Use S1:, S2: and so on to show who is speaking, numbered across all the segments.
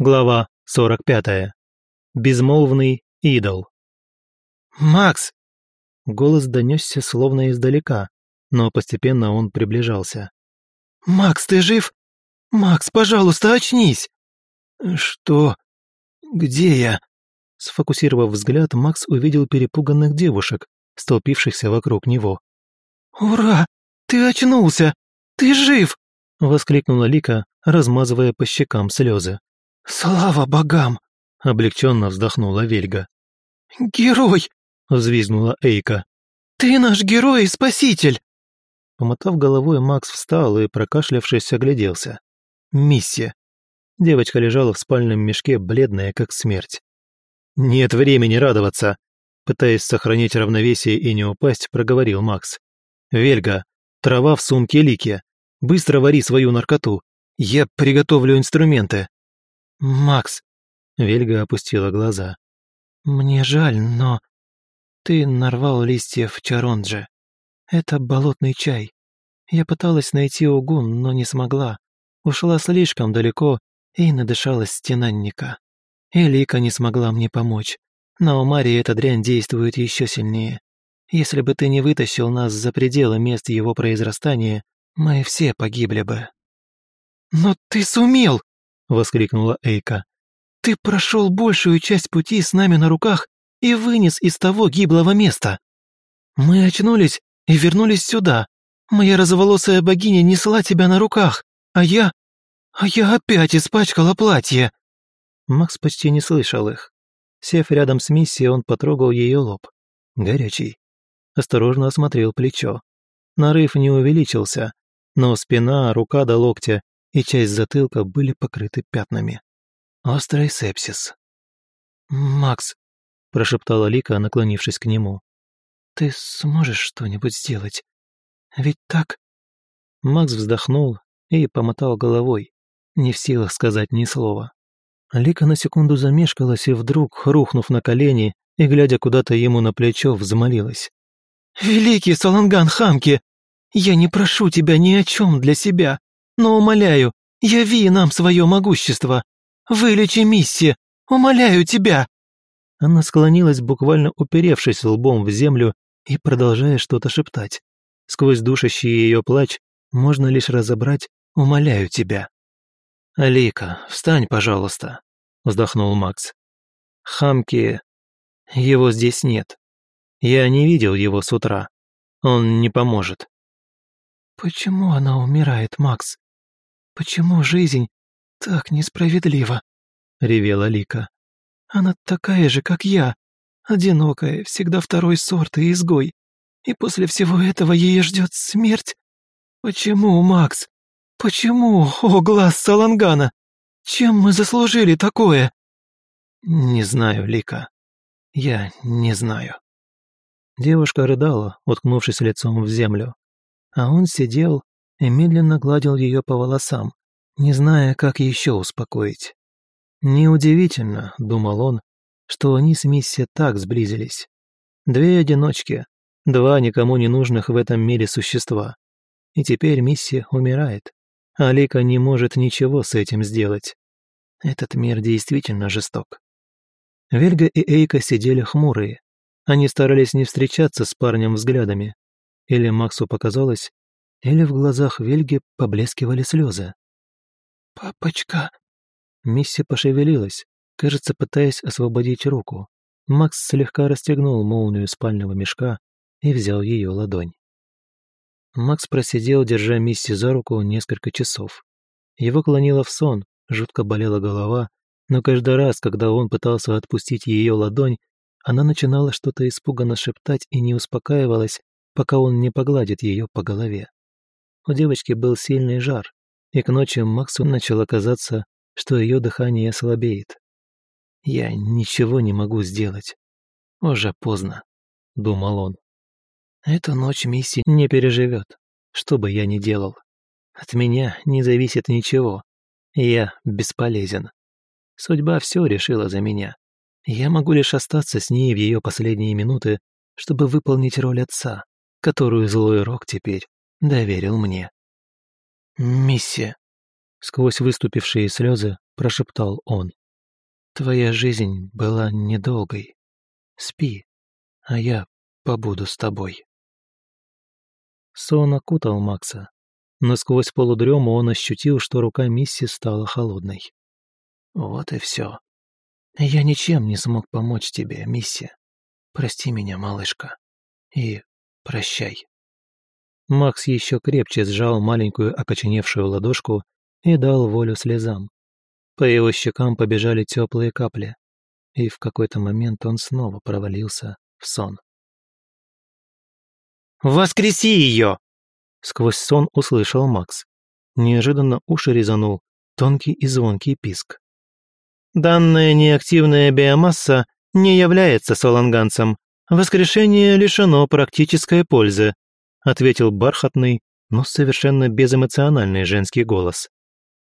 S1: Глава 45. Безмолвный идол.
S2: «Макс!»
S1: Голос донесся словно издалека, но постепенно он приближался.
S2: «Макс, ты жив? Макс, пожалуйста, очнись!»
S1: «Что? Где я?» Сфокусировав взгляд, Макс увидел перепуганных девушек, столпившихся вокруг него.
S2: «Ура! Ты очнулся! Ты жив!» — воскликнула Лика, размазывая по щекам слезы. «Слава богам!» — облегченно вздохнула Вельга. «Герой!» — взвизгнула Эйка. «Ты наш герой и спаситель!»
S1: Помотав головой, Макс встал и, прокашлявшись, огляделся. Миссия. Девочка лежала в спальном мешке, бледная, как смерть. «Нет времени радоваться!» Пытаясь сохранить равновесие и не упасть, проговорил Макс. «Вельга, трава в сумке Лики. Быстро вари свою наркоту. Я приготовлю инструменты».
S2: «Макс», — Вельга опустила глаза, — «мне жаль, но ты нарвал листьев чаронджи. Это болотный чай. Я пыталась найти угун, но не смогла. Ушла слишком далеко и надышалась стенанника. И Лика не смогла мне помочь. На Умаре эта дрянь действует еще сильнее. Если бы ты не вытащил нас за пределы мест его произрастания, мы все погибли бы». «Но ты сумел!» — воскликнула Эйка. «Ты прошел большую часть пути с нами на руках и вынес из того гиблого места. Мы очнулись и вернулись сюда. Моя розоволосая богиня несла тебя на руках, а я... а я опять испачкала платье».
S1: Макс почти не слышал их. Сев рядом с Миссией, он потрогал ее лоб. Горячий. Осторожно осмотрел плечо. Нарыв не увеличился, но спина, рука до локтя и часть затылка были покрыты пятнами. Острый сепсис.
S2: «Макс», — прошептала Лика, наклонившись к нему, «ты сможешь что-нибудь сделать? Ведь так...»
S1: Макс вздохнул и помотал головой, не в силах сказать ни слова. Лика на секунду замешкалась и вдруг, рухнув на колени и глядя куда-то ему на плечо, взмолилась.
S2: «Великий Саланган Хамки, я не прошу тебя ни о чем для себя. Но умоляю, яви нам свое могущество. Вылечи миссия, умоляю тебя!»
S1: Она склонилась, буквально уперевшись лбом в землю и продолжая что-то шептать. Сквозь душащий ее плач можно лишь разобрать «умоляю тебя». «Алика, встань, пожалуйста», — вздохнул Макс. «Хамки... его здесь нет. Я не видел его с утра. Он не поможет».
S2: «Почему она умирает, Макс?» «Почему жизнь так несправедлива?» — ревела Лика. «Она такая же, как я, одинокая, всегда второй сорт и изгой. И после всего этого ей ждет смерть? Почему, Макс? Почему, о глаз Салангана? Чем мы заслужили такое?»
S1: «Не знаю, Лика. Я не знаю». Девушка рыдала, уткнувшись лицом в землю. А он сидел и медленно гладил ее по волосам, не зная, как еще успокоить. Неудивительно, думал он, что они с Мисси так сблизились. Две одиночки, два никому не нужных в этом мире существа. И теперь Мисси умирает, а Лика не может ничего с этим сделать. Этот мир действительно жесток. Вельга и Эйка сидели хмурые. Они старались не встречаться с парнем взглядами. Или Максу показалось, или в глазах Вельги поблескивали слезы.
S2: «Папочка!»
S1: Мисси пошевелилась, кажется, пытаясь освободить руку. Макс слегка расстегнул молнию спального мешка и взял ее ладонь. Макс просидел, держа Мисси за руку несколько часов. Его клонило в сон, жутко болела голова, но каждый раз, когда он пытался отпустить ее ладонь, она начинала что-то испуганно шептать и не успокаивалась, пока он не погладит ее по голове. У девочки был сильный жар, и к ночи Максу начало казаться, что ее дыхание слабеет. «Я ничего не могу сделать. Уже поздно», — думал он. «Эту ночь Мисси не переживет, что бы я ни делал. От меня не зависит ничего. Я бесполезен. Судьба все решила за меня. Я могу лишь остаться с ней в ее последние минуты, чтобы выполнить роль отца, которую злой Рок теперь доверил мне.
S2: «Миссия!»
S1: Сквозь выступившие слезы прошептал он. «Твоя жизнь была недолгой. Спи, а я побуду с тобой». Сон окутал Макса, но сквозь полудрему он ощутил, что рука Мисси стала холодной. «Вот и все. Я ничем не смог помочь тебе, Мисси. Прости меня, малышка. И прощай». Макс еще крепче сжал маленькую окоченевшую ладошку и дал волю слезам. По его щекам побежали теплые капли, и в какой-то момент он снова провалился в сон.
S2: «Воскреси ее!»
S1: Сквозь сон услышал Макс. Неожиданно уши резанул тонкий и звонкий писк.
S2: «Данная неактивная биомасса не является соланганцем. Воскрешение лишено практической пользы», ответил бархатный, но совершенно безэмоциональный женский голос.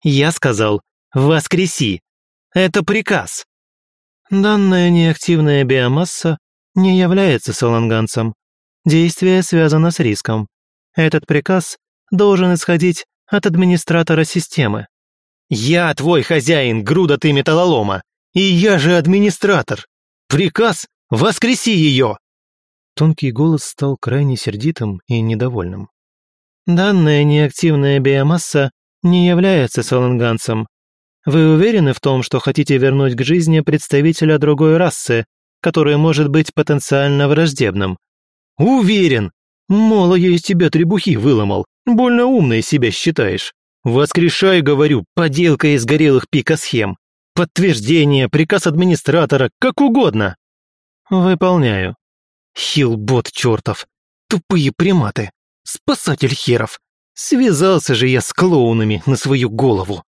S2: «Я сказал, воскреси! Это приказ!» Данная неактивная биомасса не является соланганцем. Действие связано с риском. Этот приказ должен исходить от администратора системы. «Я твой хозяин, груда ты металлолома, и я же администратор! Приказ — воскреси ее!»
S1: Тонкий голос стал крайне сердитым и недовольным.
S2: «Данная неактивная биомасса не является соланганцем. Вы уверены в том, что хотите вернуть к жизни представителя другой расы, который может быть потенциально враждебным? Уверен! Мало я из тебя требухи выломал, больно умный себя считаешь. Воскрешай, говорю, поделка из горелых пикосхем. Подтверждение, приказ администратора, как угодно. Выполняю. Хилбот чертов. Тупые приматы. Спасатель херов. Связался же я с клоунами на свою голову.